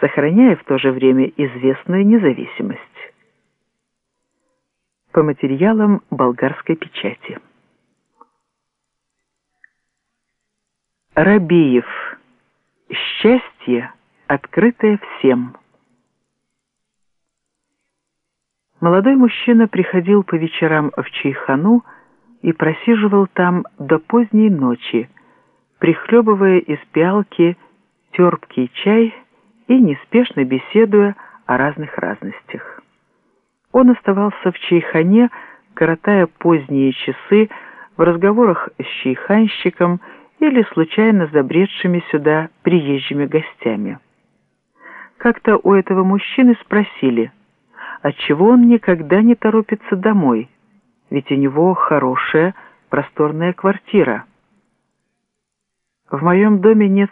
сохраняя в то же время известную независимость. По материалам болгарской печати. Рабиев. Счастье, открытое всем. Молодой мужчина приходил по вечерам в Чайхану и просиживал там до поздней ночи, прихлебывая из пиалки терпкий чай и неспешно беседуя о разных разностях. Он оставался в чайхане, коротая поздние часы в разговорах с чайханщиком или случайно забредшими сюда приезжими гостями. Как-то у этого мужчины спросили, отчего он никогда не торопится домой, ведь у него хорошая просторная квартира. «В моем доме нет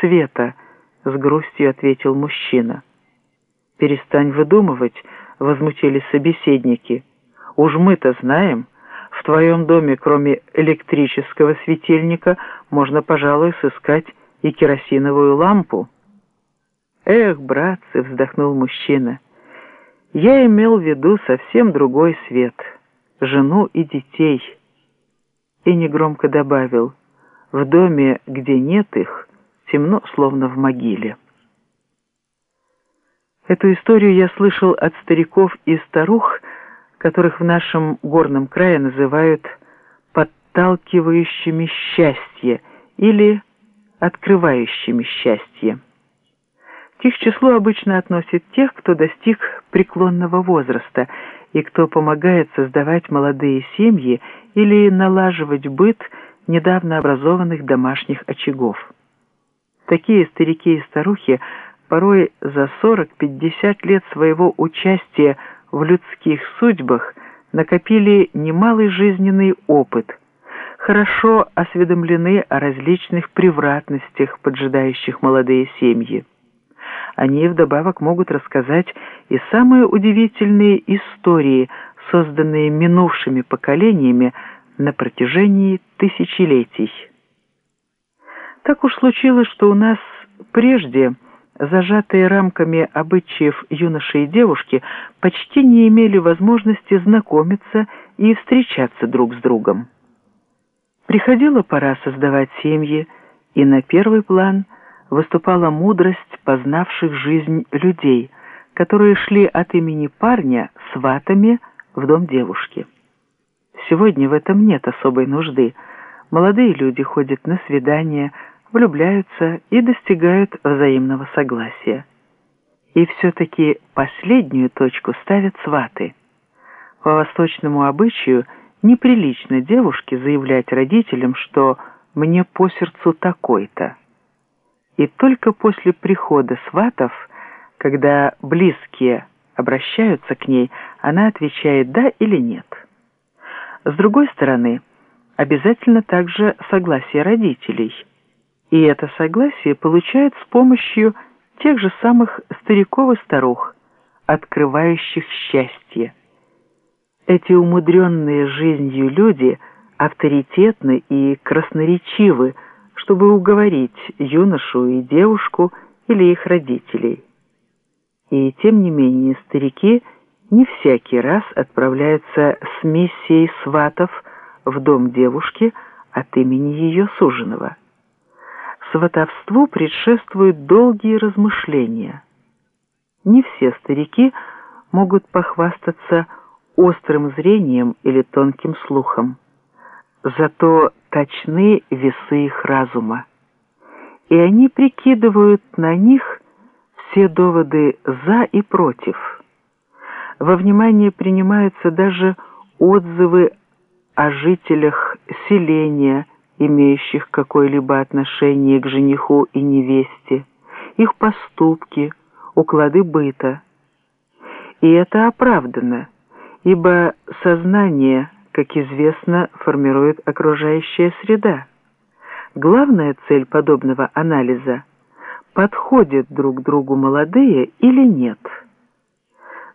света», — с грустью ответил мужчина. «Перестань выдумывать», — возмутились собеседники. «Уж мы-то знаем, в твоем доме, кроме электрического светильника, можно, пожалуй, сыскать и керосиновую лампу». «Эх, братцы!» — вздохнул мужчина. «Я имел в виду совсем другой свет, жену и детей». И негромко добавил, «В доме, где нет их, темно, словно в могиле». Эту историю я слышал от стариков и старух, которых в нашем горном крае называют «подталкивающими счастье» или «открывающими счастье». К их числу обычно относят тех, кто достиг преклонного возраста и кто помогает создавать молодые семьи или налаживать быт недавно образованных домашних очагов. Такие старики и старухи порой за 40-50 лет своего участия в людских судьбах накопили немалый жизненный опыт, хорошо осведомлены о различных превратностях, поджидающих молодые семьи. Они вдобавок могут рассказать и самые удивительные истории, созданные минувшими поколениями на протяжении тысячелетий. Так уж случилось, что у нас прежде – зажатые рамками обычаев юноши и девушки, почти не имели возможности знакомиться и встречаться друг с другом. Приходила пора создавать семьи, и на первый план выступала мудрость познавших жизнь людей, которые шли от имени парня сватами в дом девушки. Сегодня в этом нет особой нужды. Молодые люди ходят на свидания, влюбляются и достигают взаимного согласия. И все-таки последнюю точку ставят сваты. По восточному обычаю неприлично девушке заявлять родителям, что «мне по сердцу такой-то». И только после прихода сватов, когда близкие обращаются к ней, она отвечает «да» или «нет». С другой стороны, обязательно также согласие родителей – и это согласие получают с помощью тех же самых стариков и старух, открывающих счастье. Эти умудренные жизнью люди авторитетны и красноречивы, чтобы уговорить юношу и девушку или их родителей. И тем не менее старики не всякий раз отправляются с миссией сватов в дом девушки от имени ее суженого сватовству предшествуют долгие размышления. Не все старики могут похвастаться острым зрением или тонким слухом. Зато точны весы их разума. И они прикидывают на них все доводы «за» и «против». Во внимание принимаются даже отзывы о жителях селения – имеющих какое-либо отношение к жениху и невесте, их поступки, уклады быта. И это оправдано, ибо сознание, как известно, формирует окружающая среда. Главная цель подобного анализа – подходят друг другу молодые или нет.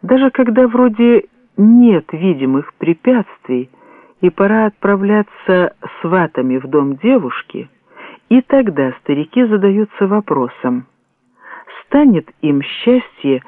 Даже когда вроде нет видимых препятствий – и пора отправляться сватами в дом девушки, и тогда старики задаются вопросом, станет им счастье